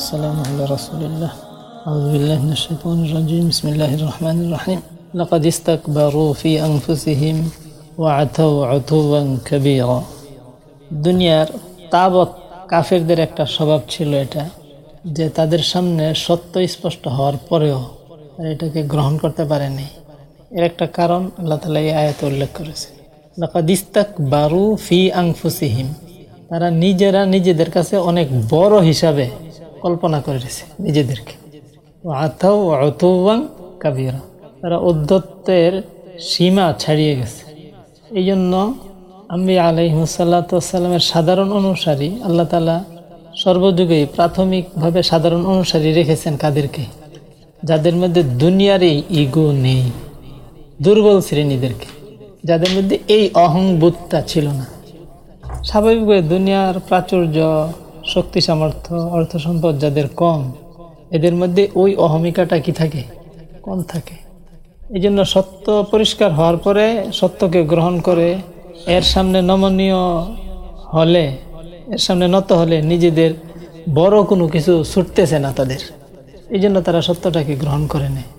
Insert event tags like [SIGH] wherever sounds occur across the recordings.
والسلام على رسول الله أعوذ بالله من الشيطان الرجيم بسم الله الرحمن الرحيم لقد استكبروا في أنفسهم وعتوا عتوا كبيرا দুনিয়ার তাবৎ কাফেরদের একটা স্বভাব ছিল এটা যে তাদের সামনে সত্য স্পষ্ট হওয়ার পরেও তারা এটাকে গ্রহণ করতে পারেনি এর একটা কারণ আল্লাহ তালা এই আয়াত উল্লেখ করেছে লাকাদিস্তাক বারু ফি আংফুসিহিম তারা নিজেরা নিজেদের কাছে অনেক বড় হিসাবে কল্পনা করেছে নিজেদেরকে। আতাও অতৌবাং কাবিরা। তারা উদ্ধত্তের সীমা ছাড়িয়ে গেছে। এই জন্য আমি আলাইহসাল্লাতামের সাধারণ অনুসারী আল্লাহ তালা সর্বযুগেই প্রাথমিকভাবে সাধারণ অনুসারী রেখেছেন কাদেরকে। যাদের মধ্যে দুনিয়ার এই ইগো নেই, দুর্বল শ্রেণীদেরকে। যাদের মধ্যে এই অহংবোধটা ছিল না। স্বাভাবিকভাবে দুনিয়ার প্রাচুর্য শক্তি, সামর্থ্য, অর্থ সম্পদ যাদের কম, এদের মধ্যে ওই অহমিকাটা কি থাকে? কম থাকে। এই জন্য সত্য পরিষ্কার হওয়ার পরে সত্যকে গ্রহণ করে এর সামনে নমনীয় হলে, এর সামনে নত হলে নিজেদের বড় কোনো কিছু ছুটতেছে না তাদের। এই জন্য তারা সত্যটাকে গ্রহণ করে নেয়।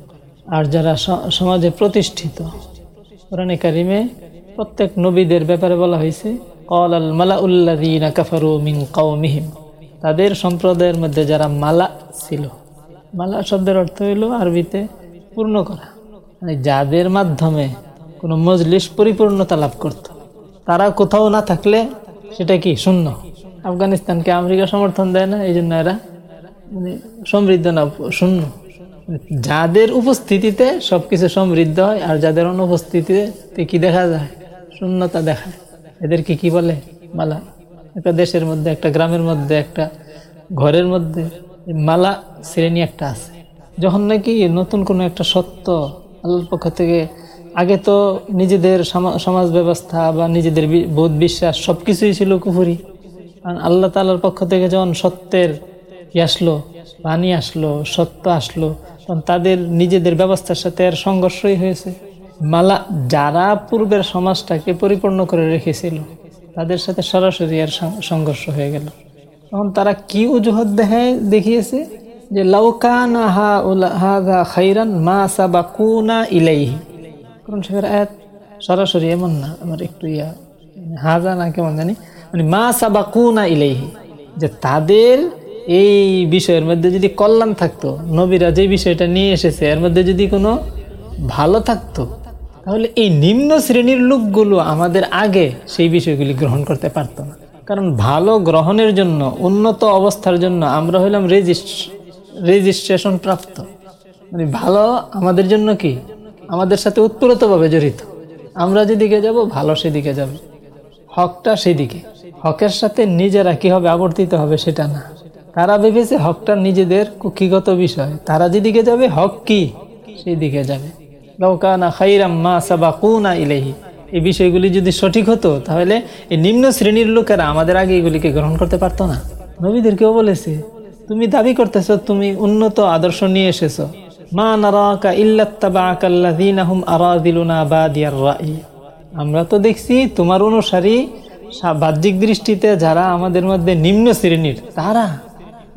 আর যারা সমাজে প্রতিষ্ঠিত, কোরআনে কারিমে প্রত্যেক নবীদের ব্যাপারে বলা হয়েছে কল তাদের সম্প্রদায়ের মধ্যে যারা মালা ছিল, মালা শব্দের অর্থ হইল আরবিতে পূর্ণ করা। মানে যাদের মাধ্যমে কোনো মজলিস পরিপূর্ণতা লাভ করত। তারা কোথাও না থাকলে সেটা কি শূন্য? আফগানিস্তানকে আমেরিকা সমর্থন দেয় না এই জন্য এরা মানে সমৃদ্ধ না, শূন্য। যাদের উপস্থিতিতে সবকিছু সমৃদ্ধ হয় আর যাদের অনুপস্থিতিতে কি দেখা যায়? শূন্যতা দেখায় এদেরকে কি বলে? মালা। একটা দেশের মধ্যে, একটা গ্রামের মধ্যে, একটা ঘরের মধ্যে মালা শ্রেণি একটা আছে। যখন নাকি নতুন কোনো একটা সত্য আল্লাহর পক্ষ থেকে আগে তো নিজেদের সমাজ ব্যবস্থা বা নিজেদের বোধ বিশ্বাস সব কিছুই ছিল কুফুরি। কারণ আল্লাহ তালার পক্ষ থেকে যখন সত্যের কি আসলো পানি আসলো, সত্য আসলো, তখন তাদের নিজেদের ব্যবস্থার সাথে আর সংঘর্ষই হয়েছে। মালা যারা পূর্বের সমাজটাকে পরিপূর্ণ করে রেখেছিল, তাদের সাথে সরাসরি আর সংঘর্ষ হয়ে গেল। তখন তারা কি অজুহাত দেখায় দেখিয়েছে? যে হা খাইরান মা সরাসরি এমন না, আমার একটু ইয়া হাজা না কেমন জানি? মানে মা সাবা কুনা ইলাইহি। যে তাদের এই বিষয়ের মধ্যে যদি কল্যাণ থাকতো, নবীরা যে বিষয়টা নিয়ে এসেছে, এর মধ্যে যদি কোনো ভালো থাকতো তাহলে এই নিম্ন শ্রেণির লোকগুলো আমাদের আগে সেই বিষয়গুলি গ্রহণ করতে পারতো না। কারণ ভালো গ্রহণের জন্য, উন্নত অবস্থার জন্য আমরা হইলাম রেজিস্ট্রেশন প্রাপ্ত। মানে ভালো আমাদের জন্য কি? আমাদের সাথে উৎপরতভাবে জড়িত। আমরা যেদিকে যাব, ভালো সেদিকে যাবে। হকটা সেদিকে। হকের সাথে নিজেরা কি হবে আবর্তিত হবে সেটা না। তারা ভেবেছে হকটা নিজেদের কুক্ষিগত বিষয়। তারা যেদিকে যাবে, হক কি? সেই দিকে যাবে। লৌকানা খাইরাম মা সাবা কুনা ইলেহি এই বিষয়গুলি যদি সঠিক হতো, তাহলে এই নিম্ন শ্রেণির লোকেরা আমাদের আগে এগুলিকে গ্রহণ করতে পারতো না। নবীদেরকেও বলেছে, তুমি দাবি করতেছ, তুমি উন্নত আদর্শ নিয়ে এসেছ। মা নারাকা ইল্লাত্তাবাকাল্লাযীনাহুম রাই। আমরা তো দেখছি, তোমার অনুসারী বাহ্যিক দৃষ্টিতে যারা আমাদের মধ্যে নিম্ন শ্রেণির, তারা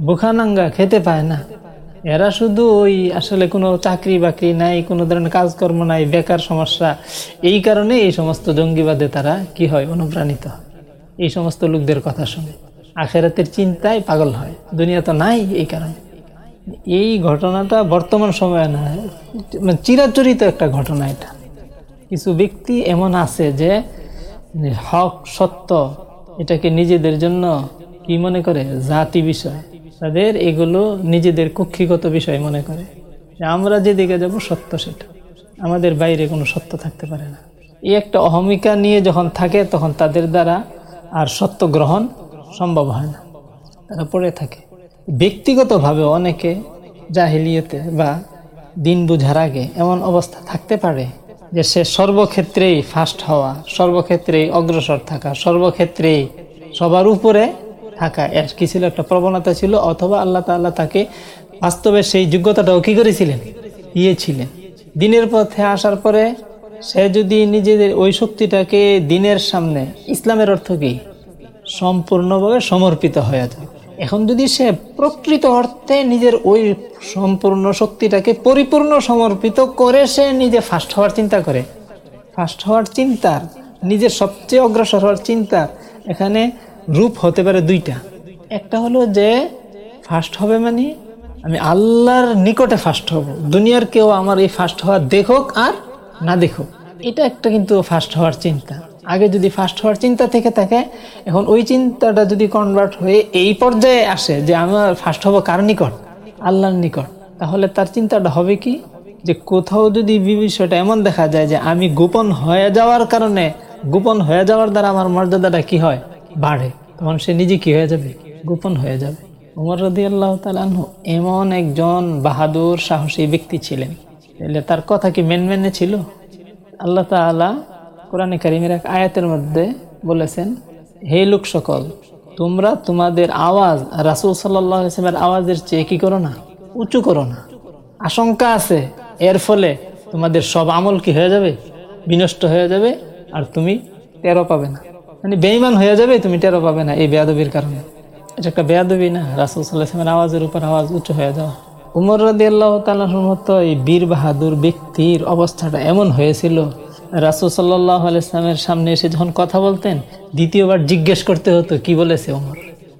বুখানাঙ্গা খেতে পায় না। এরা শুধু ওই আসলে কোনো চাকরি বাকরি নাই, কোনো ধরনের কাজকর্ম নাই, বেকার সমস্যা। এই কারণে এই সমস্ত জঙ্গিবাদে তারা কি হয়? অনুপ্রাণিত এই সমস্ত লোকদের কথা শুনে। আখেরাতের চিন্তায় পাগল হয়। দুনিয়া তো নাই এই কারণে। এই ঘটনাটা বর্তমান সময়ে না মানে চিরাচরিত একটা ঘটনা এটা। কিছু ব্যক্তি এমন আছে যে হক সত্য এটাকে নিজেদের জন্য কি মনে করে? জাতি বিষয়। তাদের এগুলো নিজেদের কক্ষিগত বিষয় মনে করে। যে আমরা যেদিকে যাব সত্য সেটা। আমাদের বাইরে কোনো সত্য থাকতে পারে না। এই একটা অহমিকা নিয়ে যখন থাকে, তখন তাদের দ্বারা আর সত্য গ্রহণ সম্ভব হয় না। তারা পড়ে থাকে। ব্যক্তিগতভাবে অনেকে জাহিলিয়েতে বা দিন বুঝার আগে এমন অবস্থা থাকতে পারে যে সে সর্বক্ষেত্রেই ফাস্ট হওয়া, সর্বক্ষেত্রেই অগ্রসর থাকা, সর্বক্ষেত্রেই সবার উপরে থাকা এর কি ছিল? একটা প্রবণতা ছিল, অথবা আল্লাহ তাল্লাহ তাকে বাস্তবে সেই যোগ্যতাটাও কি করেছিলেন? দিয়েছিলেন দিনের পথে আসার পরে সে যদি নিজেদের ওই শক্তিটাকে দিনের সামনে, ইসলামের অর্থ কি? সম্পূর্ণভাবে সমর্পিত হয়ে যায়। এখন যদি সে প্রকৃত অর্থে নিজের ওই সম্পূর্ণ শক্তিটাকে পরিপূর্ণ সমর্পিত করে সে নিজে ফার্স্ট হওয়ার চিন্তা করে। ফার্স্ট হওয়ার চিন্তার, নিজের সবচেয়ে অগ্রসর হওয়ার চিন্তা এখানে রূপ হতে পারে দুইটা। একটা হলো যে ফার্স্ট হবে মানে আমি আল্লাহর নিকটে ফার্স্ট হব। দুনিয়ার কেউ আমার এই ফার্স্ট হওয়া দেখুক আর না দেখুক। এটা একটা কিন্তু ফার্স্ট হওয়ার চিন্তা। আগে যদি ফার্স্ট হওয়ার চিন্তা থেকে থাকে, এখন ওই চিন্তাটা যদি কনভার্ট হয়ে এই পর্যায়ে আসে যে আমার ফার্স্ট হব কার নিকট? আল্লাহর নিকট। তাহলে তার চিন্তাটা হবে কি? যে কোথাও যদি বিষয়টা এমন দেখা যায় যে আমি গোপন হয়ে যাওয়ার কারণে, গোপন হয়ে যাওয়ার দ্বারা আমার মর্যাদাটা কি হয়? বাড়ে, তখন সে নিজে কি হয়ে যাবে? গোপন হয়ে যাবে। উমর রদি আল্লাহ তালাহ এমন একজন বাহাদুর, সাহসী ব্যক্তি ছিলেন। তাহলে তার কথা কি মেন মেনে ছিল? আল্লাহ তালা কোরআনে কারিমের এক আয়াতের মধ্যে বলেছেন, হে লোক সকল, তোমরা তোমাদের আওয়াজ, রাসুল সাল্লামের আওয়াজের চেয়ে কি করো না? উঁচু করো না। আশঙ্কা আছে, এর ফলে তোমাদের সব আমল কি হয়ে যাবে? বিনষ্ট হয়ে যাবে, আর তুমি টেরো পাবে না। মানে বেইমান হয়ে যাবে, তুমি টেরো পাবে না এই বেয়াদবির কারণে। এটা একটা বেয়াদবি না, রাসুল সাল্লাহামের আওয়াজের উপর আওয়াজ উঁচু হয়ে যাওয়া। উমর রদি আল্লাহ মতো এই বীর বাহাদুর ব্যক্তির অবস্থাটা এমন হয়েছিল, রাসুল সাল্লাহ আলাইসলামের সামনে এসে যখন কথা বলতেন, দ্বিতীয়বার জিজ্ঞেস করতে হতো, কি বলেছে ওমর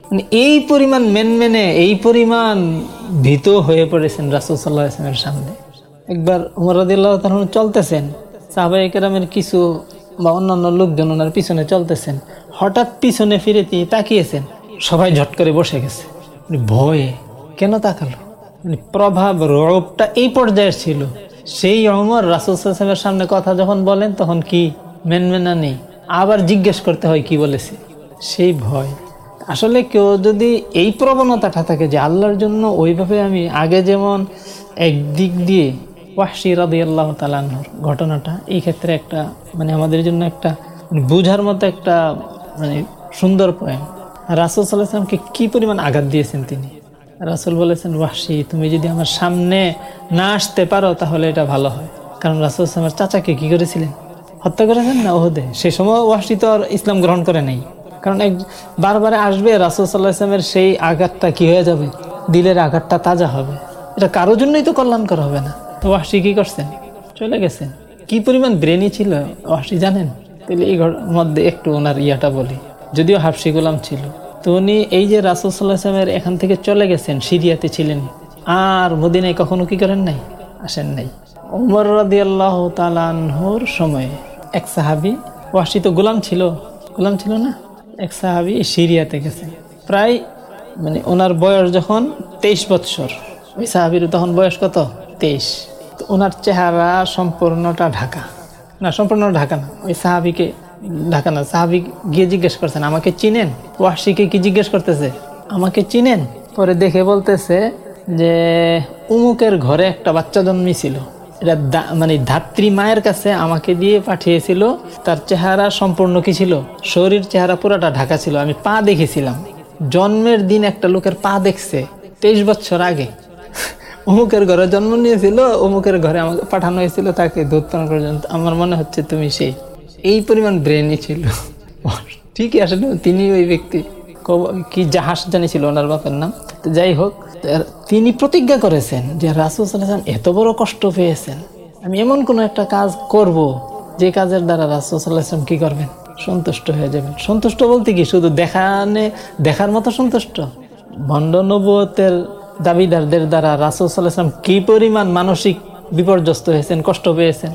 মানে এই পরিমাণ মেন মেনে এই পরিমাণ ভীত হয়ে পড়েছেন রাসুল সাল্লাহ ইসলামের সামনে। একবার উমর রদিল্লাহ তখন চলতেছেন সাহবাই কেরামের কিছু বা অন্যান্য লোকজন ওনার পিছনে চলতেছেন, হঠাৎ পিছনে ফিরে তিনি তাকিয়েছেন। সবাই ঝট করে বসে গেছে। ভয়ে কেন তাকালো? মানে প্রভাব রোগটা এই পর্যায়ের ছিল। সেই অমর রাসুল সাহেবের সামনে কথা যখন বলেন, তখন কি মেনমেনা নেই। আবার জিজ্ঞেস করতে হয়, কি বলেছে? সেই ভয়। আসলে কেউ যদি এই প্রবণতাটা থাকে যে আল্লাহর জন্য ওইভাবে আমি আগে যেমন একদিক দিয়ে ওয়াহশি রাদি আল্লাহ তালানোর ঘটনাটা এই ক্ষেত্রে একটা মানে আমাদের জন্য একটা মানে বোঝার মতো একটা মানে সুন্দর পয়েন্ট রাসুল সাল্লাহামকে কি পরিমাণ আঘাত দিয়েছেন তিনি? রাসুল বলেছেন, ওয়াহশি, তুমি যদি আমার সামনে না আসতে পারো তাহলে এটা ভালো হয়। কারণ রাসুল আমার চাচাকে কী করেছিলেন? হত্যা করেছেন না ওহদে? সে সময় ওয়াহশি তো আর ইসলাম গ্রহণ করে নাই। কারণ এক, বারবারে আসবে রাসুল সাল্লাহ সেই আঘাতটা কি হয়ে যাবে? দিলের আঘাতটা তাজা হবে। এটা কারোর জন্যই তো কল্যাণ করা হবে না। ওয়াহশি কি করছেন? চলে গেছেন। কি পরিমাণ ব্রেনই ছিল ওয়াহশি জানেন? তাহলে এই মধ্যে একটু ওনার ইয়াটা বলি। যদিও হাফসি গোলাম ছিল। তো উনি এই যে রাসুল সাল্লাহ এখান থেকে চলে গেছেন, সিরিয়াতে ছিলেন। আর মদিনায় কখনো কি করেন নাই? আসেন নাই। উমর রাদি আল্লাহ তালানহর সময়ে এক সাহাবি, ওয়াসি তো গোলাম ছিল গোলাম ছিল না? এক সাহাবি সিরিয়াতে গেছে প্রায় মানে ওনার বয়স যখন তেইশ বৎসর, ওই সাহাবির তখন বয়স কত? তেইশ। ওনার চেহারা সম্পূর্ণটা ঢাকা। না, সম্পূর্ণ ঢাকা না, ওই সাহাবিকে ঢাকা না, সাহাবি গিয়ে জিজ্ঞেস করছেন, আমাকে চিনেন? ওয়াসিকে কি জিজ্ঞেস করতেছে? আমাকে চিনেন? পরে দেখে বলতেছে যে, উমুকের ঘরে একটা বাচ্চা জন্মেছিল। এটা মানে ধাত্রী মায়ের কাছে আমাকে দিয়ে পাঠিয়েছিল। তার চেহারা সম্পূর্ণ কি ছিল? শরীর চেহারা পুরাটা ঢাকা ছিল। আমি পা দেখেছিলাম। জন্মের দিন একটা লোকের পা দেখছে, তেইশ বছর আগে। অমুকের ঘরে জন্ম নিয়েছিল, অমুকের ঘরে আমাকে পাঠানো হয়েছিল, তাকে দুধ পান পর্যন্ত আমার মনে হচ্ছে তুমি সেই, এই পরিমাণ ব্রেনই ছিল। ঠিকই আসলে তিনি ওই ব্যক্তি। কি জাহাজ জানিছিল ওনার বাপের নাম। তো যাই হোক তিনি প্রতিজ্ঞা করেছেন যে রাসুল সাল্লাম এত বড় কষ্ট পেয়েছেন। আমি এমন কোনো একটা কাজ করব যে কাজের দ্বারা রাসুল সাল্লাহাম কি করবেন? সন্তুষ্ট হয়ে যাবেন। সন্তুষ্ট বলতে কি? শুধু দেখানে, দেখার মতো সন্তুষ্ট? ভণ্ড নবতের দাবিদারদের দ্বারা রাসুল সাল্লাহাম কি পরিমাণ মানসিক বিপর্যস্ত হয়েছেন, কষ্ট পেয়েছেন?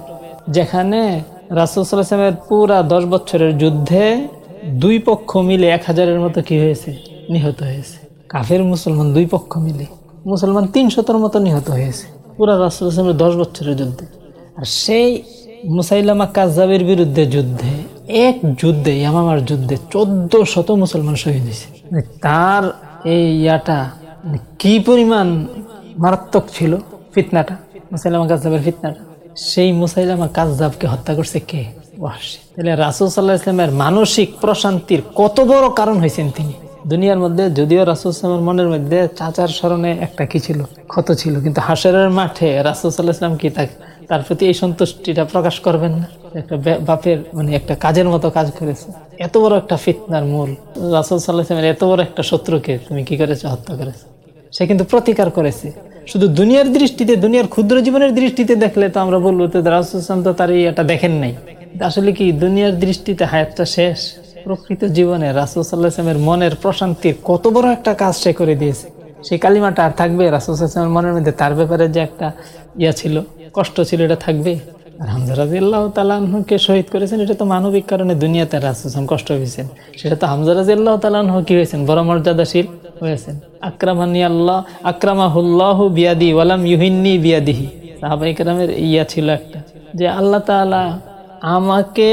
যেখানে রাসুল সাল্লাহামের পুরা দশ বছরের যুদ্ধে দুই পক্ষ মিলে এক হাজারের মতো কি হয়েছে? নিহত হয়েছে। কাফের, মুসলমান দুই পক্ষ মিলে মুসলমান তিনশতর মতো নিহত হয়েছে পুরা রাসুল ইসলামের দশ বছরের যুদ্ধে। আর সেই মুসাইলামা কাজাবের বিরুদ্ধে যুদ্ধে, এক যুদ্ধে, ইয়ামামার যুদ্ধে চোদ্দ শত মুসলমান শহীদ হয়েছে। মানে তার এই ইয়াটা কি পরিমাণ মারাত্মক ছিল ফিতনাটা? মুসাইলামা কাজাবের ফিতনাটা। সেই মুসাইলামা কাজাবকে হত্যা করছে কে? তাহলে রাসুল সাল্লাহ ইসলামের মানসিক প্রশান্তির কত বড় কারণ হয়েছেন তিনি? দুনিয়ার মধ্যে যদিও রাসুল ইসলামের মনের মধ্যে চাচার স্মরণে একটা কি ছিল? ক্ষত ছিল। কিন্তু হাসরের মাঠে রাসুল সাল্লাহ ইসলাম কি তাকে তার প্রতি এই সন্তুষ্টিটা প্রকাশ করবেন না? একটা বাপের মানে একটা কাজের মতো কাজ করেছে। এত বড় একটা ফিতনার মূল রাসুল সাল্লাহামের এত বড় একটা শত্রুকে তুমি কি করেছ? হত্যা করেছ? সে কিন্তু প্রতিকার করেছে। শুধু দুনিয়ার দৃষ্টিতে, দুনিয়ার ক্ষুদ্র জীবনের দৃষ্টিতে দেখলে তো আমরা বলব তো রাসুলাম তো তার এটা দেখেন নাই। আসলে কি দুনিয়ার দৃষ্টিতে হায়াতটা শেষ? প্রকৃত জীবনে রাসুল সাল্লাহামের মনের প্রশান্তির কত বড় একটা কাজ সে করে দিয়েছে। সেই কালিমাটা আর থাকবে? রাসুল সাল্লামের মনের মধ্যে তার ব্যাপারে যে একটা ইয়া ছিল, কষ্ট ছিল, এটা থাকবে? হামজা রাজি তালাহকে শহীদ করেছেন, এটা তো মানবিক কারণে দুনিয়াতে রাসুসাম কষ্ট হয়েছেন সেটা তো হামজা রাজি আল্লাহ তালাহ কি হয়েছেন? বড় মর্যাদাশীল হয়েছেন। আক্রামানি আল্লাহ আক্রামাহুল্লাহ বিয়াদি ওয়ালাম ইউহিন্নি বিয়াদিহি। সাহাবাই কেরামের ইয়া ছিল একটা, যে আল্লাহ তালা আমাকে,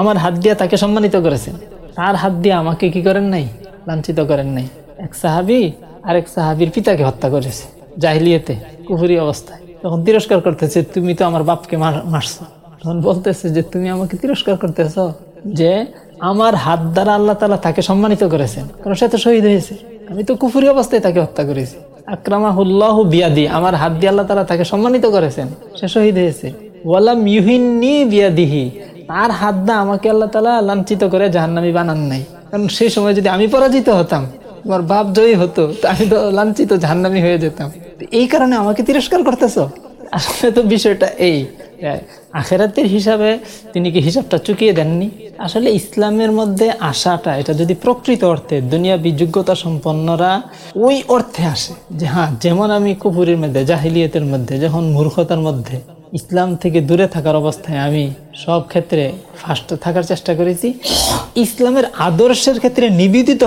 আমার হাত দিয়ে তাকে সম্মানিত করেছেন। তার হাত দিয়ে আমাকে কি করেন নাই? লাঞ্ছিত করেন নাই। এক সাহাবি আরেক সাহাবির পিতাকে হত্যা করেছে, জাহিলিয়েতে কুহুরি অবস্থায়। তখন তিরস্কার করতেছে, তুমি তো আমার বাপকে মারছো। তখন বলতেছে যে, তুমি আমাকে তিরস্কার করতেছ যে, আমার হাত দ্বারা আল্লাহ তালা তাকে সম্মানিত করেছেন। কারণ সে তো শহীদ হয়েছে। আমি তো কুফুরি অবস্থায় তাকে হত্যা করেছি। আক্রামাহুল্লাহ বিয়াদি, আমার হাত দিয়ে আল্লাহ তালা তাকে সম্মানিত করেছেন। সে শহীদ হয়েছে। ওয়ালাম ইউহিনী বিয়াদিহি, তার হাত দা আমাকে আল্লাহ তালা লাঞ্ছিত করে জাহান্নামি বানান নাই। কারণ সেই সময় যদি আমি পরাজিত হতাম তোমার বাপ জয়ী হতো আমি তো লাঞ্ছিত ঝান্নামি হয়ে যেতাম। এই কারণে আমাকে তিরস্কার করতেছ? আসলে তো বিষয়টা এই আখেরাতের হিসাবে তিনি কি হিসাবটা চুকিয়ে দেননি? আসলে ইসলামের মধ্যে আশাটা, এটা যদি প্রকৃত অর্থে দুনিয়া বিযোগ্যতা সম্পন্নরা ওই অর্থে আসে, যে হ্যাঁ যেমন আমি কুপুরের মধ্যে, জাহিলিয়তের মধ্যে, যখন মূর্খতার মধ্যে, ইসলাম থেকে দূরে থাকার অবস্থায় আমি সব ক্ষেত্রে ফার্স্ট থাকার চেষ্টা করেছি। ইসলামের আদর্শের ক্ষেত্রে নিবেদিত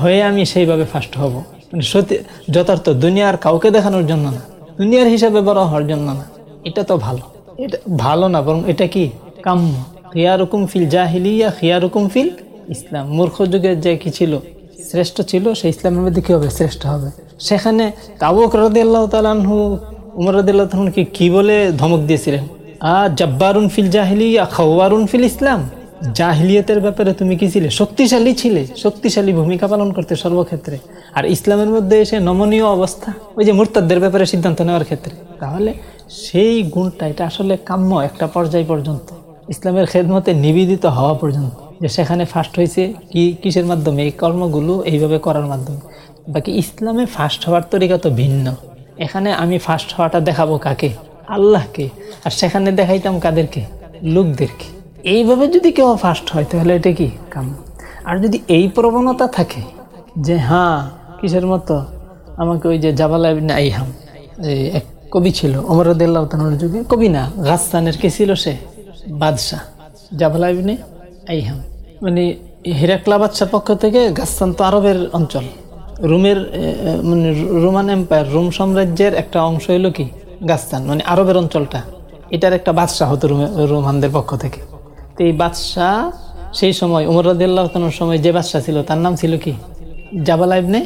হয়ে আমি সেইভাবে ফার্স্ট হব। মানে সত্যি, যথার্থ দুনিয়ার কাউকে দেখানোর জন্য না। দুনিয়ার হিসাবে বড় হওয়ার জন্য না। এটা তো ভালো। এটা ভালো না, বরং এটা কি? কাম্য। খিয়ারুকুম ফিল জাহিলিয়া, খিয়ারুকুম ফিল ইসলাম। মূর্খ যুগের যে কি ছিল, শ্রেষ্ঠ ছিল, সেই ইসলামের মধ্যে কী হবে? শ্রেষ্ঠ হবে। সেখানে কাবুক রদি আল্লাহ তালাহু উমর রদিল্লাহ তালকে কি বলে ধমক দিয়েছিলেন? আ, জব্বারুন ফিল জাহিলিয়া, খাওয়ারুন ফিল ইসলাম। জাহিলিয়তের ব্যাপারে তুমি কি ছিলে? শক্তিশালী ছিলে। শক্তিশালী ভূমিকা পালন করতে সর্বক্ষেত্রে। আর ইসলামের মধ্যে এসে নমনীয় অবস্থা, ওই যে মুরতাদের ব্যাপারে সিদ্ধান্ত নেওয়ার ক্ষেত্রে। তাহলে সেই গুণটা, এটা আসলে কাম্য একটা পর্যায় পর্যন্ত। ইসলামের খেদমতে নিবেদিত হওয়া পর্যন্ত। যে সেখানে ফার্স্ট হয়েছে, কি, কিসের মাধ্যমে? এই কর্মগুলো এইভাবে করার মাধ্যমে। বাকি ইসলামে ফার্স্ট হওয়ার তরিকা তো ভিন্ন। এখানে আমি ফার্স্ট হওয়াটা দেখাবো কাকে? আল্লাহকে। আর সেখানে দেখাইতাম কাদেরকে? লোকদেরকে। এইভাবে যদি কেউ ফার্স্ট হয়, তাহলে এটা কি কাম আর যদি এই প্রবণতা থাকে যে হ্যাঁ কিসের মতো? আমাকে ওই যে জাবালা আইহাম এক কবি ছিল অমরদুল্লাহ তানোর যুগে, কবি না গাছস্তানের কে ছিল সে? বাদশাহ, জাবালা ইবনে আইহাম। মানে হিরাকলা বাদশার পক্ষ থেকে গাছস্তান তো আরবের অঞ্চল। রোমের মানে রোমান এম্পায়ার, রোম সাম্রাজ্যের একটা অংশ হইল কি? গাছস্তান মানে আরবের অঞ্চলটা। এটার একটা বাদশাহ হতো রোমানদের পক্ষ থেকে। তো এই বাদশাহ, সেই সময় উমর সময় যে বাদশাহ ছিল, তার নাম ছিল কি? জাবালা ইবনে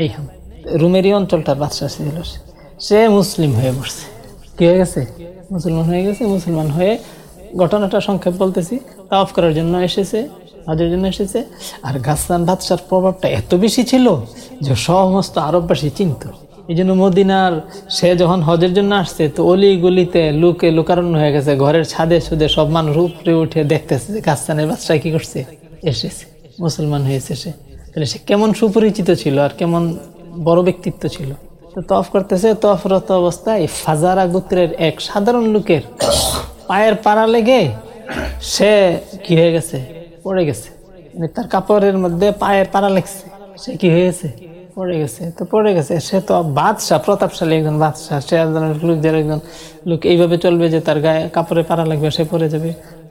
আইহাম। রুমেরই অঞ্চলটার বাদশাহ ছিল সে। মুসলিম হয়ে পড়ছে কি হয়ে গেছে? মুসলমান হয়ে গেছে, মুসলমান হয়ে ঘটনাটা সংক্ষেপ বলতেছি। তাওফ করার জন্য এসেছে, হজের জন্য এসেছে। আর গাছান বাদশার প্রভাবটা এত বেশি ছিল যে সমস্ত আরববাসী চিনত। এই জন্য মদিনার সে যখন হজের জন্য আসছে, তো অলি গলিতে লুকে লুকারণ্য হয়ে গেছে, ঘরের ছাদে সুদে সব মানুষ উপরে উঠে দেখতেছে গাছানের বাদশাহ কি করছে? এসেছে, মুসলমান হয়েছে সে। তাহলে সে কেমন সুপরিচিত ছিল আর কেমন বড় ব্যক্তিত্ব ছিল? তো তফ করতেছে তফরত অবস্থায় ফাজারা গোত্রের এক সাধারণ লোকের পায়ের পাড়া লেগে সে কি হয়ে গেছে? পড়ে গেছে। মানে তার কাপড়ের মধ্যে পায়ের পাড়া লেগছে। সে কি হয়েছে? পড়ে গেছে, তো পড়ে গেছে। সে তো বাদশাহ, প্রতাপশালী একজন বাদশাহ। সে একজন লোকদের একজন লোক এইভাবে চলবে যে তার গায়ে কাপড়ে পাড়া লাগবে, সে পড়ে যাবে।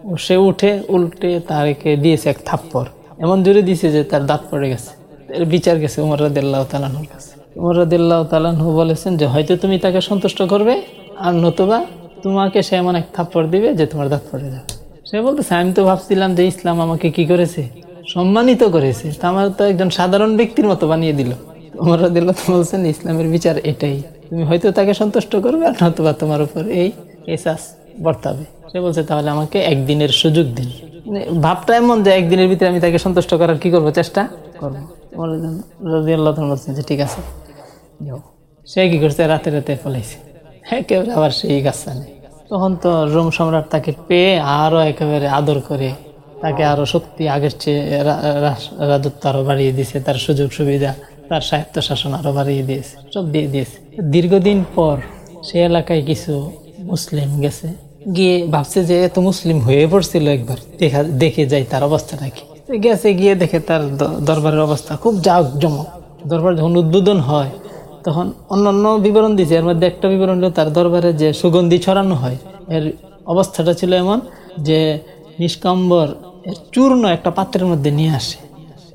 ও সে উঠে, উল্টে তারকে দিয়েছে এক থাপ্পর এমন জোরে দিয়েছে যে তার দাঁত পড়ে গেছে। এর বিচার গেছে উমর রাদিল্লাহ তালাহুর কাছে। উমর রাদিল্লাহ তালাহু বলেছেন যে, হয়তো তুমি তাকে সন্তুষ্ট করবে, আর নতুবা তোমাকে সে এমন এক থাপ্পড় দিবে যে তোমার দাঁত পড়ে যাবে। সে বলতেছে, আমি তো ভাবছিলাম যে ইসলাম আমাকে কি করেছে? সম্মানিত করেছে। তা আমার তো একজন সাধারণ ব্যক্তির মতো বানিয়ে দিল। উমর রাদিল্লাহ বলছেন, ইসলামের বিচার এটাই। তুমি হয়তো তাকে সন্তুষ্ট করবে, আর নতুবা তোমার উপর এই এসাস বর্তাবে। সে বলছে, তাহলে আমাকে একদিনের সুযোগ দিন। মানে ভাবটা এমন যে একদিনের ভিতরে আমি তাকে সন্তুষ্ট করার কি করব, চেষ্টা করব। বলছেন যে, ঠিক আছে সে কি করছে? রাতে রাতে ফলাইছে একেবারে আবার সেই গাছানে। তখন তো রোম সম্রাট তাকে পেয়ে আরও একেবারে আদর করে, তাকে আরও শক্তি আগের চেয়ে রাজত্ব আরও বাড়িয়ে দিয়েছে তার সুযোগ সুবিধা তার সাহিত্য শাসন আরও বাড়িয়ে দিয়েছে সব দিয়ে দিয়েছে। দীর্ঘদিন পর সে এলাকায় কিছু মুসলিম গেছে। গিয়ে ভাবছে যে এত মুসলিম হয়ে পড়ছিল একবার, দেখা দেখে যাই তার অবস্থাটা কি গেছে, গিয়ে দেখে তার দরবারের অবস্থা খুব জাক জমক দরবার যখন উদ্বোধন হয়, তখন অন্যান্য বিবরণ দিয়েছে এর মধ্যে একটা বিবরণ হলো তার দরবারে যে সুগন্ধি ছড়ানো হয়। এর অবস্থাটা ছিল এমন যে নিষ্কাম্বর চূর্ণ একটা পাত্রের মধ্যে নিয়ে আসে।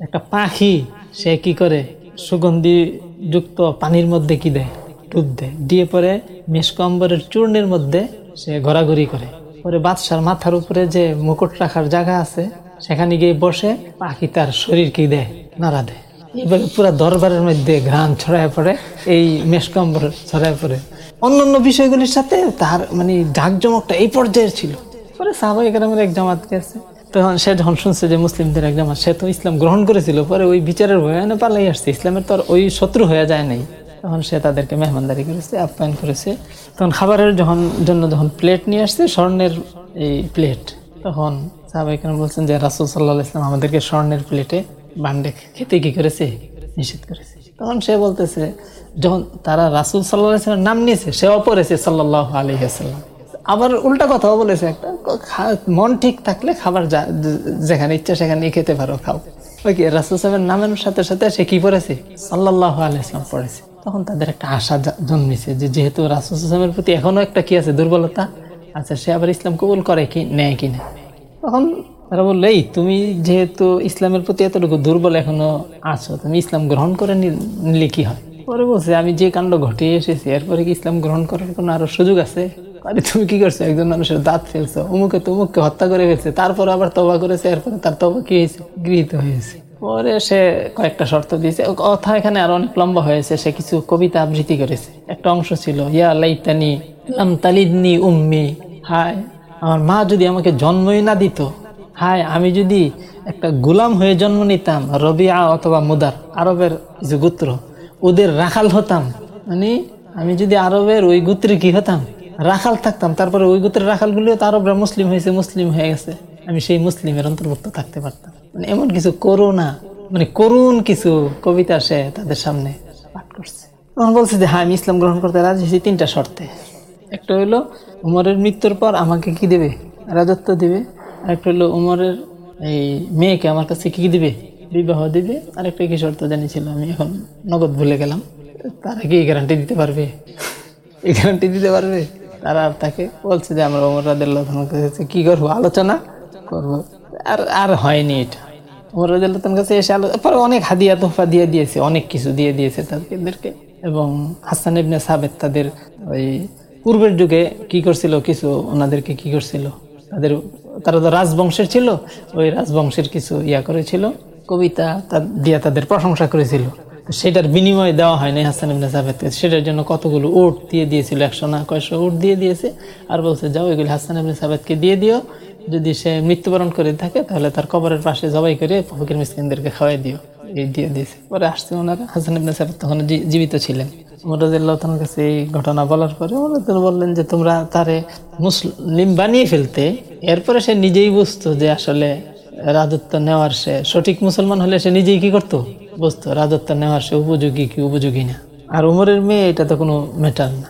একটা পাখি সে কি করে সুগন্ধি যুক্ত পানির মধ্যে কি দেয়? ডুব দেয়। দিয়ে পরে নিষ্কম্বরের চূর্ণের মধ্যে সে ঘোরাঘুরি করে। পরে বাদশার মাথার উপরে যে মুকুট রাখার জায়গা আছে, সেখানে গিয়ে বসে পাখি তার শরীর কি দেয়? নাড়া দেয়। এইভাবে পুরো দরবারের মধ্যে ঘ্রাণ ছড়ায় পড়ে, এই মেষকম্বর ছড়ায় পড়ে। অন্যান্য বিষয়গুলির সাথে তার মানে জাঁকজমকটা এই পর্যায়ের ছিল। পরে সাহাবাই গ্রামের এক জামাত গেছে তখন সে যখন শুনছে যে মুসলিমদের এক জামাত, সে তো ইসলাম গ্রহণ করেছিল, পরে ওই বিচারের ভয়ে না পালাই আসছে। ইসলামের তো আর ওই শত্রু হয়ে যায় নাই। তখন সে তাদেরকে মেহমানদারি করেছে, আপ্যায়ন করেছে। তখন খাবারের যখন জন্য যখন প্লেট নিয়ে আসছে, স্বর্ণের এই প্লেট তখন সাহাবাই কেন বলছেন যে, রাসুল সাল্লাহ ইসলাম আমাদেরকে স্বর্ণের প্লেটে বান্ডে খেতে কি করেছে? নিষেধ করেছে। তখন সে বলতেছে, যখন তারা রাসুল সাল্লাহ ইসলামের নাম নিয়েছে সেও পড়েছে সাল্লাহ আলহিহাসাল্লাম আবার উল্টা কথাও বলেছে একটা মন ঠিক থাকলে খাবার যেখানে ইচ্ছা সেখানে খেতে পারো, খাও। ওই কি, রাসুল সাহেবের নামের সাথে সাথে সে কি পড়েছে? সাল্লাহ আলাইসলাম পড়েছে। তখন তাদের একটা আশা জন্মেছে যে যেহেতু রাসুল সাহেবের প্রতি এখনও একটা কি আছে, দুর্বলতা আচ্ছা সে আবার ইসলাম কবুল করে কি, নেয় কি না? তখন তারা বলল, এই, তুমি যেহেতু ইসলামের প্রতি এতটুকু দুর্বল এখনও আছো, তুমি ইসলাম গ্রহণ করে নিলে কি হয়? পরে বলছে, আমি যে কাণ্ড ঘটিয়ে এসেছি, এরপরে কি ইসলাম গ্রহণ করার কোনো আরও সুযোগ আছে? আরে তুমি কি করছ? একজন মানুষের দাঁত ফেলছো। অমুকে তমুককে হত্যা করে ফেলছে। তারপর আবার তবা করেছে, এরপরে তার তবা কি হয়েছে? গৃহীত হয়েছে। পরে সে কয়েকটা শর্ত দিয়েছে। কথা এখানে আরও অনেক লম্বা হয়েছে। সে কিছু কবিতা আবৃত্তি করেছে। একটা অংশ ছিল, ইয়া লাইতানি লাম তালিদনি উম্মি। হায়, আমার মা যদি আমাকে জন্মই না দিত, হায়, আমি যদি একটা গুলাম হয়ে জন্ম নিতাম রবিয়া অথবা মুদার, আরবের যে গোত্র, ওদের রাখাল হতাম। মানে আমি যদি আরবের ওই গোত্রে কি হতাম? রাখাল থাকতাম, তারপরে ওই গোত্রের রাখালগুলিও তো আরবরা মুসলিম হয়েছে, মুসলিম হয়ে গেছে। আমি সেই মুসলিমের অন্তর্ভুক্ত থাকতে পারতাম। মানে এমন কিছু করুণা মানে করুণ কিছু কবিতা সে তাদের সামনে পাঠ করছে। তখন বলছে যে হ্যাঁ আমি ইসলাম গ্রহণ করতে রাজি হয়েছি তিনটা শর্তে। একটা হলো উমরের মৃত্যুর পর আমাকে কি দেবে? রাজত্ব দিবে। আরেকটা হলো উমরের এই মেয়েকে আমার কাছে কি দিবে? বিবাহ দিবে। আরেকটা কি শর্ত জানিয়েছিল আমি এখন নগদ ভুলে গেলাম। তারা কি গ্যারান্টি দিতে পারবে? [LAUGHS] এই গ্যারান্টি দিতে পারবে? তারা তাকে বলছে যে আমরা ওমর রাদিল্লাহ কাছে কি করব? আলোচনা করব। আর আর হয়নি এটা। ওমর রাদিল্লাহ কাছে এসে আলো পরে অনেক হাদিয়া তোফা দিয়ে দিয়েছে, অনেক কিছু দিয়ে দিয়েছে তাদেরকে। এবং হাসান ইবনে সাবেদ তাদের ওই পূর্বের যুগে কি করছিল, কিছু ওনাদেরকে কি করছিল? তাদের, তারা তো রাজবংশের ছিল, ওই রাজবংশের কিছু ইয়া করেছিল, কবিতা দিয়া তাদের প্রশংসা করেছিল। সেটার বিনিময়ে দেওয়া হয়নি হাসান ইবনে সাবেদকে সেটার জন্য কতগুলো উট দিয়ে দিয়েছিল? একশো না কয়শো উট দিয়ে দিয়েছে। আর বলছে, যাও, এগুলি হাসান ইবনে সাবেদকে দিয়ে দিও। যদি সে মৃত্যুবরণ করে থাকে, তাহলে তার কবরের পাশে জবাই করে ফকির মিসকিনদেরকে খাওয়াই দিও। এই দিয়ে দিয়েছে। পরে আসছে ওনারা। হাসান ইবনে সাবেদ তখন জীবিত ছিলেন। মোরাজিল্লাহ কাছে এই ঘটনা বলার পরে মোরাজিল বললেন যে, তোমরা তারে মুসলিম বানিয়ে ফেলতে। এরপরে সে নিজেই বুঝতো যে আসলে রাজত্ব নেওয়ার সে সঠিক মুসলমান হলে সে নিজেই কি করতো? বুঝতো রাজত্ব নেওয়ার সে উপযোগী কি উপযোগী না? আর উমরের মেয়ে, এটা তো কোনো ম্যাটার না,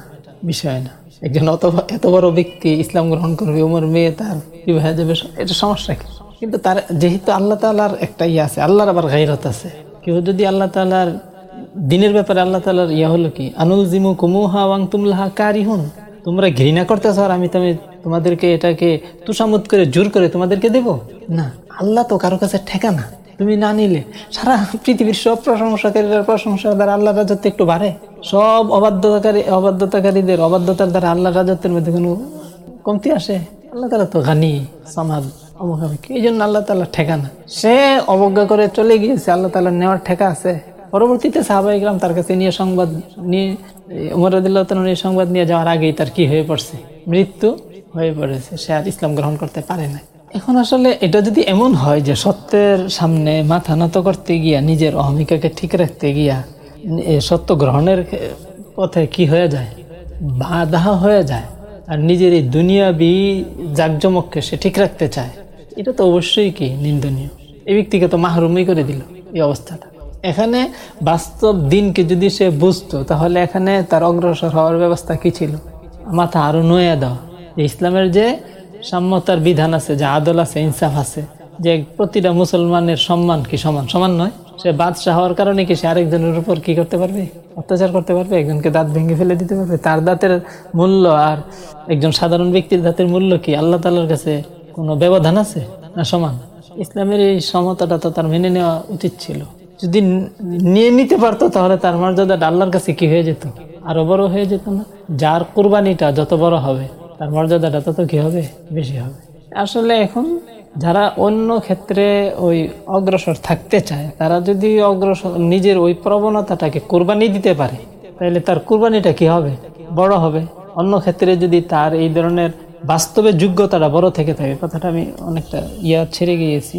বিষয় না। একজন অত এত বড় ব্যক্তি ইসলাম গ্রহণ করবে উমর মেয়ে তার বিবাহ যাবে এটা সমস্যা কি? কিন্তু তার, যেহেতু আল্লাহ তালার একটা ইয়ে আছে, আল্লাহর আবার গাইরত আছে। কেউ যদি আল্লাহ তালার দিনের ব্যাপারে আল্লাহ তালার ইয়া হলো কি আনুল জিমু কুমুহা ওয়াং তুমলাহা কারি হুন তোমরা ঘৃণা করতেছ আর আমি তুমি তোমাদেরকে এটাকে তুষামুদ করে জোর করে তোমাদেরকে দেব? না, আল্লাহ তো কারও কাছে ঠেকা না। তুমি না নিলে সারা পৃথিবীর সব প্রশংসাকারীরা প্রশংসা দ্বারা আল্লাহ রাজত্ব একটু বাড়ে। সব অবাধ্যতাকারী, অবাধ্যতাকারীদের অবাধ্যতার দ্বারা আল্লাহ রাজত্বের মধ্যে কোনো কমতি আসে? আল্লাহ তালা তো গানি সমাদ অবজ্ঞা এই জন্য আল্লাহ তালা ঠেকা না। সে অবজ্ঞা করে চলে গিয়েছে, আল্লাহ তালার নেওয়ার ঠেকা আছে। পরবর্তীতে সাহাবাই গ্রাম তার কাছে নিয়ে সংবাদ নিয়ে উমরদুল্লাহ এই সংবাদ নিয়ে যাওয়ার আগেই তার কি হয়ে পড়ছে? মৃত্যু হয়ে পড়েছে। সে আর ইসলাম গ্রহণ করতে পারে না। এখন আসলে এটা যদি এমন হয় যে সত্যের সামনে মাথা নত করতে গিয়া নিজের অহমিকাকে ঠিক রাখতে গিয়া সত্য গ্রহণের পথে কি হয়ে যায়? বাধা হয়ে যায়। আর নিজের এই দুনিয়াবি জাকজমককে সে ঠিক রাখতে চায়। এটা তো অবশ্যই কি নিন্দনীয়? এই ব্যক্তিকে তো মাহরুমই করে দিল এই অবস্থাটা। এখানে বাস্তব দিনকে যদি সে বুঝতো, তাহলে এখানে তার অগ্রসর হওয়ার ব্যবস্থা কি ছিল? মাথা আরও নয়া দেওয়া ইসলামের যে সাম্যতার বিধান আছে, যে আদল আছে, ইনসাফ আছে। যে প্রতিটা মুসলমানের সম্মান কি সমান? সমান নয়। সে বাদশাহ হওয়ার কারণে কি সে আরেকজনের উপর কি করতে পারবে? অত্যাচার করতে পারবে? একজনকে দাঁত ভেঙে ফেলে দিতে পারবে? তার দাঁতের মূল্য আর একজন সাধারণ ব্যক্তির দাঁতের মূল্য কি আল্লাহ তালার কাছে কোনো ব্যবধান আছে না সমান? ইসলামের এই সমতাটা তো তার মেনে নেওয়া উচিত ছিল। যদি নিয়ে নিতে পারতো, তাহলে তার মর্যাদাটা আল্লাহর কাছে কি হয়ে যেত? আরও বড় হয়ে যেত না? যার কোরবানিটা যত বড় হবে তার মর্যাদাটা তত কি হবে? বেশি হবে। আসলে এখন যারা অন্য ক্ষেত্রে ওই অগ্রসর থাকতে চায়, তারা যদি অগ্রসর, নিজের ওই প্রবণতাটাকে কোরবানি দিতে পারে, তাহলে তার কোরবানিটা কি হবে? বড় হবে। অন্য ক্ষেত্রে যদি তার এই ধরনের বাস্তবে যোগ্যতাটা বড় থেকে থাকে, কথাটা আমি অনেকটা ইয়া ছেড়ে গিয়েছি,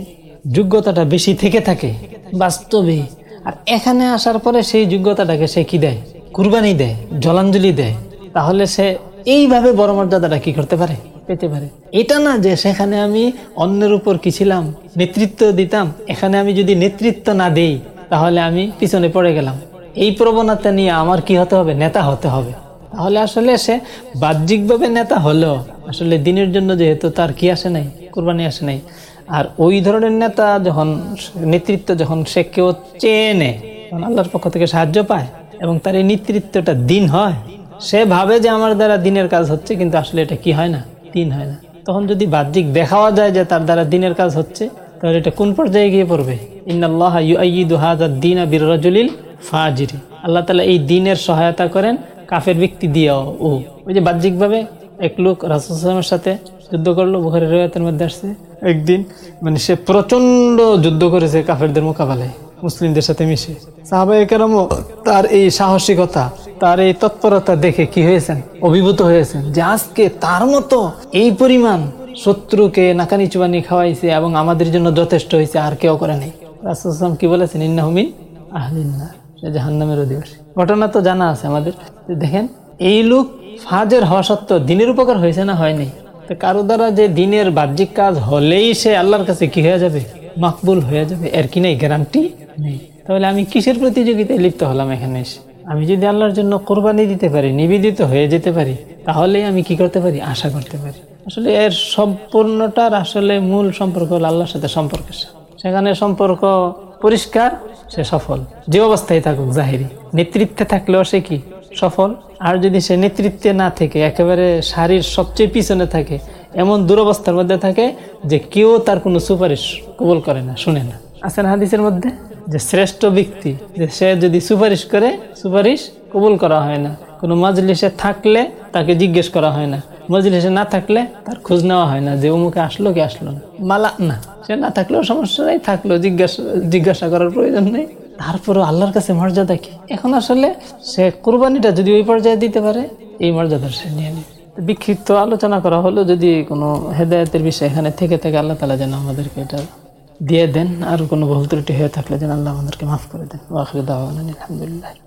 যোগ্যতাটা বেশি থেকে থাকে, বাস্তবে। আর এখানে আসার পরে সেই যোগ্যতাটাকে সে কি দেয়? কুরবানি দেয়, জলাঞ্জলি দেয়। তাহলে সে এইভাবে বড় মর্যাদাটা কি করতে পারে? পেতে পারে। এটা না যে সেখানে আমি অন্যের উপর কি ছিলাম, নেতৃত্ব দিতাম, এখানে আমি যদি নেতৃত্ব না দেই, তাহলে আমি পিছনে পড়ে গেলাম। এই প্রবণতা নিয়ে আমার কি হতে হবে? নেতা হতে হবে। তাহলে আসলে সে বাহ্যিকভাবে নেতা হলেও আসলে দিনের জন্য যেহেতু তার কি আসে নাই? কোরবানি আসে নাই। আর ওই ধরনের নেতা যখন নেতৃত্ব যখন সে কেউ চেয়ে নেয় আল্লাহর পক্ষ থেকে সাহায্য পায় এবং তার এই নেতৃত্বটা দিন হয় সে ভাবে যে আমার দ্বারা দিনের কাজ হচ্ছে, কিন্তু আসলে এটা কি হয় না? দিন হয় না। তখন যদি বাহ্যিক দেখাওয়া যায় যে তার দ্বারা দিনের কাজ হচ্ছে, তাহলে এটা কোন পর্যায়ে গিয়ে পড়বে? বিররাজুলিল ফাজিরি। আল্লাহ তাআলা এই দিনের সহায়তা করেন কাফের ব্যক্তি দিয়েও। ও ওই যে বাহ্যিকভাবে এক লোক রাসুলের সাথে যুদ্ধ করল, বুখারের রেওয়াতের মধ্যে আসছে, একদিন মানে সে প্রচণ্ড যুদ্ধ করেছে কাফেরদের মোকাবেলায়। মুসলিমদের সাথে মিশে। কেরামও তার এই সাহসিকতা, তার এই তৎপরতা দেখে কি হয়েছেন? অভিভূত হয়েছেন যে আজকে তার মতো এই পরিমাণ শত্রুকে নাকানি চুবানি খাওয়াইছে এবং আমাদের জন্য যথেষ্ট হয়েছে, আর কেউ করে নেই। রাসুলাম কি বলেছেন? ইন্নাহমিন আহলিন্না জাহান্নামের অধিবাসী। ঘটনা তো জানা আছে আমাদের। দেখেন, এই লোক ফাজের হওয়া সত্ত্বেও দিনের উপকার হয়েছে না হয়নি তো কারও দ্বারা যে দিনের বাহ্যিক কাজ হলেই সে আল্লাহর কাছে কি হয়ে যাবে? মাকবুল হয়ে যাবে। এর কি নেই? গ্যারান্টি? নেই। তাহলে আমি কিসের প্রতিযোগিতায় লিপ্ত হলাম এখানে এসে? আমি যদি আল্লাহর জন্য কোরবানি দিতে পারি, নিবেদিত হয়ে যেতে পারি, তাহলেই আমি কি করতে পারি? আশা করতে পারি। আসলে এর সম্পূর্ণটার আসলে মূল সম্পর্ক হলো আল্লাহর সাথে সম্পর্কের সেখানে সম্পর্ক পরিষ্কার, সে সফল। যে অবস্থায় থাকুক, জাহিরি। নেতৃত্বে থাকলেও সে কি? সফল। আর যদি সে নেতৃত্বে না থেকে, একেবারে শাড়ির সবচেয়ে পিছনে থাকে, এমন দুরবস্থার মধ্যে থাকে যে কেউ তার কোনো সুপারিশ কবুল করে না, শুনে না। আছেন হাদিসের মধ্যে? যে শ্রেষ্ঠ ব্যক্তি, যে সে যদি সুপারিশ করে, সুপারিশ কবুল করা হয় না। কোনো মজলিসে থাকলে তাকে জিজ্ঞেস করা হয় না। মজলিসে না থাকলে তার খোঁজ নেওয়া হয় না যে অমুকে আসলো কি আসলো না। মালা না। সে না থাকলেও সমস্যা নেই থাকল জিজ্ঞাসা জিজ্ঞাসা করার প্রয়োজন নেই। তারপরও আল্লাহর কাছে মর্যাদা কি? এখন আসলে সে কোরবানিটা যদি ওই পর্যায়ে দিতে পারে, এই মর্যাদা সে নিয়ে নেবে। বিক্ষিপ্ত আলোচনা করা হলো, যদি কোনো হেদায়তের বিষয় এখানে থেকে থেকে, আল্লাহ তালা যেন আমাদেরকে এটা দিয়ে দেন আর কোনো ভুল ত্রুটি হয়ে থাকলে যেন আল্লাহ আমাদেরকে মাফ করে দেন। ওয়াখির দাওয়ান আলহামদুলিল্লাহ।